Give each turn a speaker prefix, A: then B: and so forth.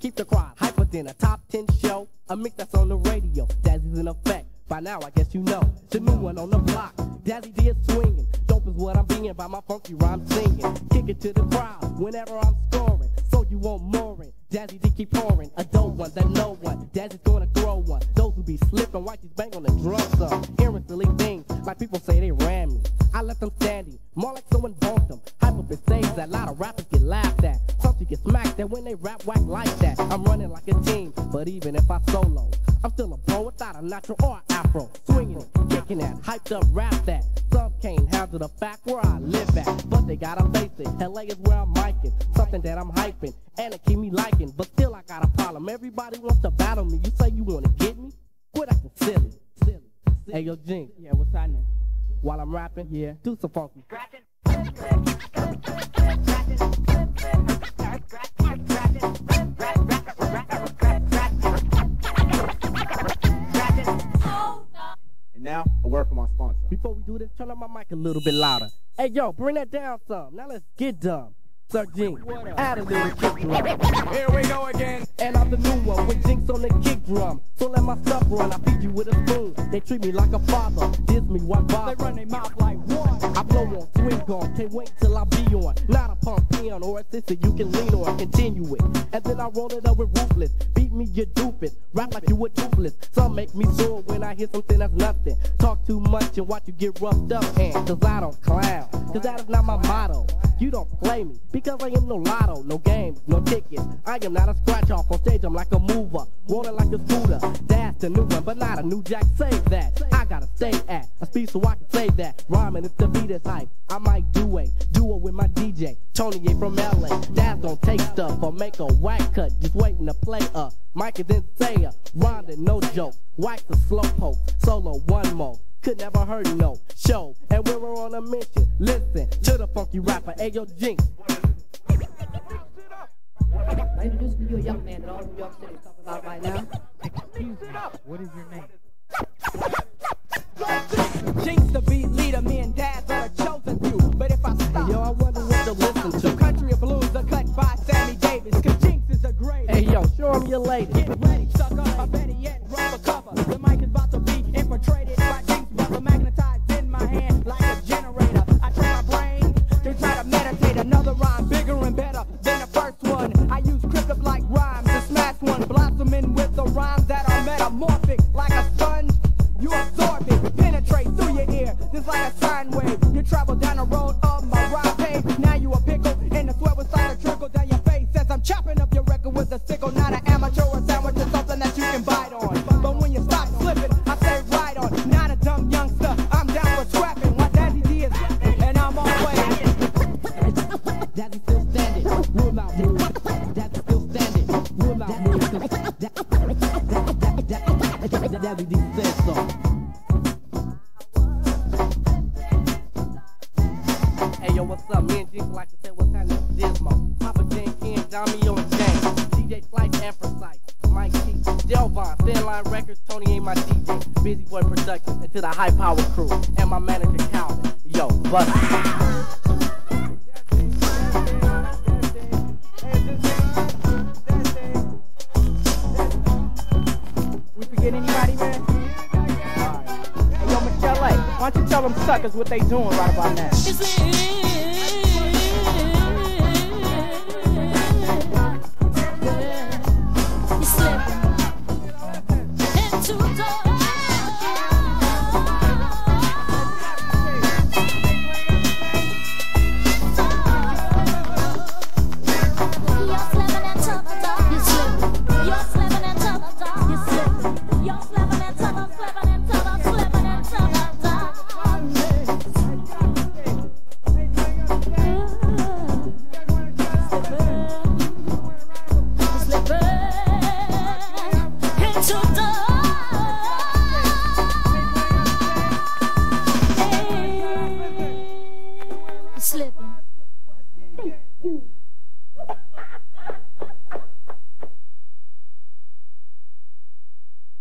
A: keep the crowd hyper than a top 10 show. A mix that's on the radio. Daddy's in effect. By now, I guess you know. The new one on the block. Daddy is swinging. Dope is what I'm being by my funky rhyme singing. Kick it to the crowd whenever I'm scoring. So you want more in. Jazzy D keep pouring. A dope one that no one. Daddy's gonna throw one. Those who be slipping, watch his bang on the drum some. Hearing silly things, like people say they ran me. I left them standing, more like get smacked at when they rap whack like that. I'm running like a team, but even if I solo, I'm still a pro without a natural or afro. Swinging it, kicking that, hyped up rap that. Some can't handle the fact where I live at, but they gotta face it. LA is where I'm miking, something that I'm hyping, and it keep me liking. But still, I got a problem. Everybody wants to battle me. You say you wanna get me? Quit acting silly. silly. Hey, yo, Jinx.
B: Yeah, what's happening?
A: While I'm rapping,
B: yeah,
A: do some funky.
C: And
A: Before we do this, turn up my mic a little bit louder. Hey, yo, bring that down some. Now let's get dumb. Sir Jinx, add a little kick drum.
B: Here we go again.
A: And I'm the new one with Jinx on the kick drum. So let my stuff run, I feed you with a spoon. They treat me like a father, diss me, what bother?
B: They run their mouth like what?
A: I blow on, swing on, can't wait till I be on. Not a pump peon or a sister you can lean on, continue it. And then I roll it up with ruthless. Beat me, you stupid. Rap like you were toothless. Some make me sore when I hear something that's nothing. Talk too much and watch you get roughed up, and cause I don't clown. Cause that is not my motto. You don't play me because I am no lotto, no games, no tickets. I am not a scratch off on stage. I'm like a mover, rolling like a scooter. That's the new one, but not a new jack. Save that. I gotta stay at a speed so I can say that. Rhyming if the beat is hype. I might do a duo with my DJ Tony A from LA. That's gonna take stuff or make a whack cut. Just waiting to play a Mike say a rhyming, no joke. Wax a slow poke, solo one more could never hurt no show. And on a mission. Listen to the funky rapper, Ayo Jinx.
D: I introduce to you a young man that all New York City is talking about right now.
B: Excuse me, what is your name?
E: Jinx the beat leader, me and Dad are a chosen few. But if I stop,
A: Yo, I wonder what to listen to.
E: Country of blues are cut by Sammy Davis, cause Jinx is a great.
A: Hey, yo, show him your lady.
E: The rhymes that are metamorphic like a sponge. You absorb it, penetrate through your ear, just like a sine wave. You travel down the road of my rhyme page. Now you a pickle, and the sweat will start to trickle down your face as I'm chopping up your record with a sickle. Not an amateur or sandwich or something that you can bite on. But when you stop slipping, I say right on. Not a dumb youngster, I'm down for scrapping. My daddy D is, and I'm on always.
A: Daddy still standing, will not move. What's up? Me and Jinx like to say what's happening to Dismo. Papa Jen, Ken, Tommy on James, DJ Slice and Precise, Mike T, Delvon, Thin Line Records, Tony ain't my DJ, Busy Boy Productions, and to the High Power Crew, and my manager Calvin. Yo, bust.
E: Why don't you tell them suckers what they doing right about now?
F: Slipping.